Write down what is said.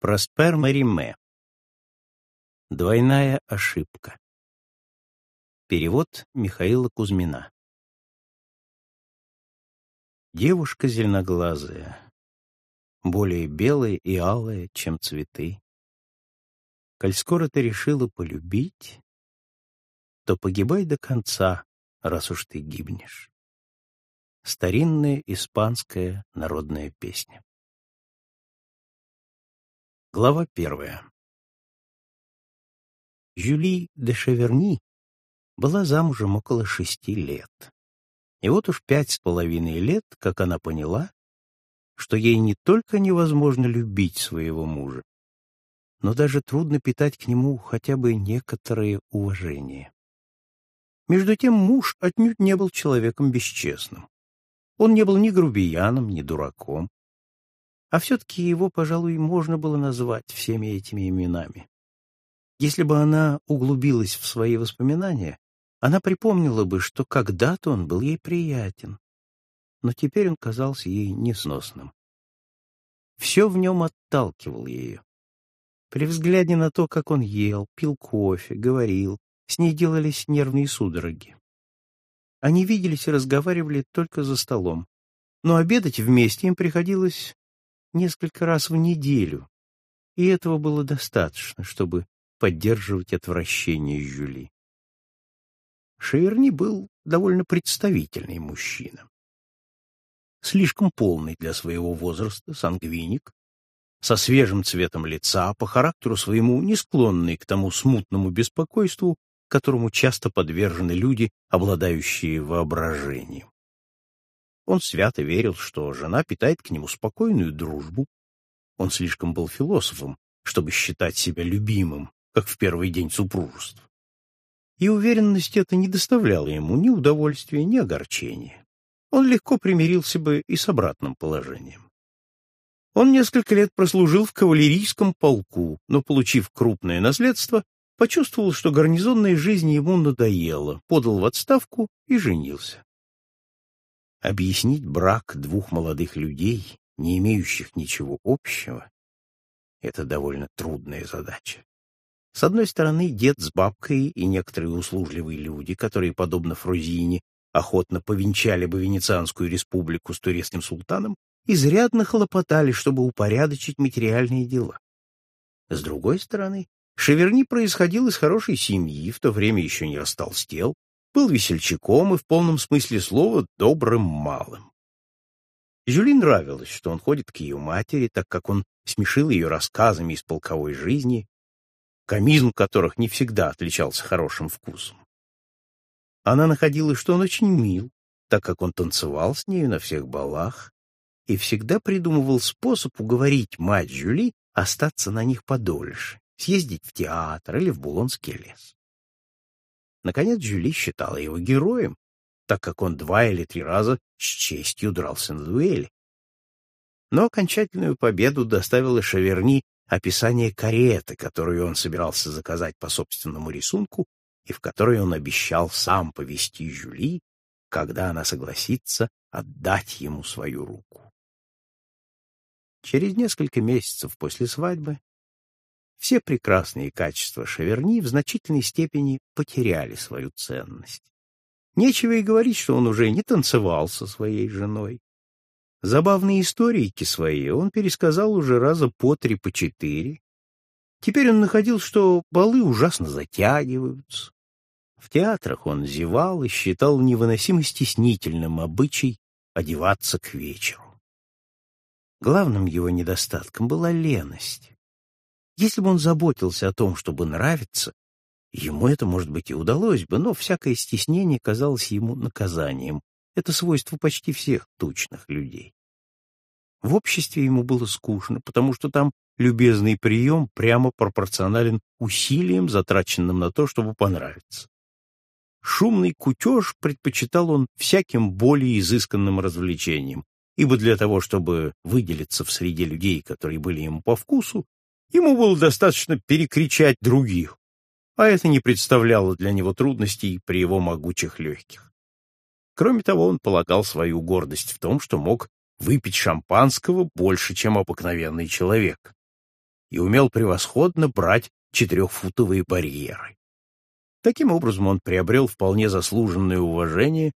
Проспер Мариме. Двойная ошибка. Перевод Михаила Кузьмина. Девушка зеленоглазая, более белая и алая, чем цветы. Коль скоро ты решила полюбить, то погибай до конца, раз уж ты гибнешь. Старинная испанская народная песня. Глава первая. Жюли де Шеверни была замужем около шести лет. И вот уж пять с половиной лет, как она поняла, что ей не только невозможно любить своего мужа, но даже трудно питать к нему хотя бы некоторое уважение. Между тем муж отнюдь не был человеком бесчестным. Он не был ни грубияном, ни дураком. А все-таки его, пожалуй, можно было назвать всеми этими именами. Если бы она углубилась в свои воспоминания, она припомнила бы, что когда-то он был ей приятен, но теперь он казался ей несносным. Все в нем отталкивало ее. При взгляде на то, как он ел, пил кофе, говорил, с ней делались нервные судороги. Они виделись и разговаривали только за столом, но обедать вместе им приходилось несколько раз в неделю, и этого было достаточно, чтобы поддерживать отвращение Жюли. Шеверни был довольно представительный мужчина. Слишком полный для своего возраста, сангвиник, со свежим цветом лица, по характеру своему не склонный к тому смутному беспокойству, которому часто подвержены люди, обладающие воображением. Он свято верил, что жена питает к нему спокойную дружбу. Он слишком был философом, чтобы считать себя любимым, как в первый день супружества. И уверенность эта не доставляла ему ни удовольствия, ни огорчения. Он легко примирился бы и с обратным положением. Он несколько лет прослужил в кавалерийском полку, но, получив крупное наследство, почувствовал, что гарнизонная жизнь ему надоела, подал в отставку и женился. Объяснить брак двух молодых людей, не имеющих ничего общего, это довольно трудная задача. С одной стороны, дед с бабкой и некоторые услужливые люди, которые, подобно Фрузине, охотно повенчали бы Венецианскую республику с турецким султаном, изрядно хлопотали, чтобы упорядочить материальные дела. С другой стороны, Шеверни происходил из хорошей семьи, в то время еще не растолстел, был весельчаком и в полном смысле слова добрым малым. Жюли нравилось, что он ходит к ее матери, так как он смешил ее рассказами из полковой жизни, комизм которых не всегда отличался хорошим вкусом. Она находила, что он очень мил, так как он танцевал с нею на всех балах и всегда придумывал способ уговорить мать Жюли остаться на них подольше, съездить в театр или в Булонский лес. Наконец Жюли считала его героем, так как он два или три раза с честью дрался на дуэли. Но окончательную победу доставила Шаверни описание кареты, которую он собирался заказать по собственному рисунку и в которой он обещал сам повести Жюли, когда она согласится отдать ему свою руку. Через несколько месяцев после свадьбы все прекрасные качества Шаверни в значительной степени потеряли свою ценность. Нечего и говорить, что он уже не танцевал со своей женой. Забавные историки свои он пересказал уже раза по три, по четыре. Теперь он находил, что балы ужасно затягиваются. В театрах он зевал и считал невыносимо стеснительным обычай одеваться к вечеру. Главным его недостатком была леность. Если бы он заботился о том, чтобы нравиться, ему это, может быть, и удалось бы, но всякое стеснение казалось ему наказанием. Это свойство почти всех тучных людей. В обществе ему было скучно, потому что там любезный прием прямо пропорционален усилиям, затраченным на то, чтобы понравиться. Шумный кутеж предпочитал он всяким более изысканным развлечениям, ибо для того, чтобы выделиться в среде людей, которые были ему по вкусу, Ему было достаточно перекричать других, а это не представляло для него трудностей при его могучих легких. Кроме того, он полагал свою гордость в том, что мог выпить шампанского больше, чем обыкновенный человек. и умел превосходно брать четырехфутовые барьеры. Таким образом он приобрел вполне заслуженное уважение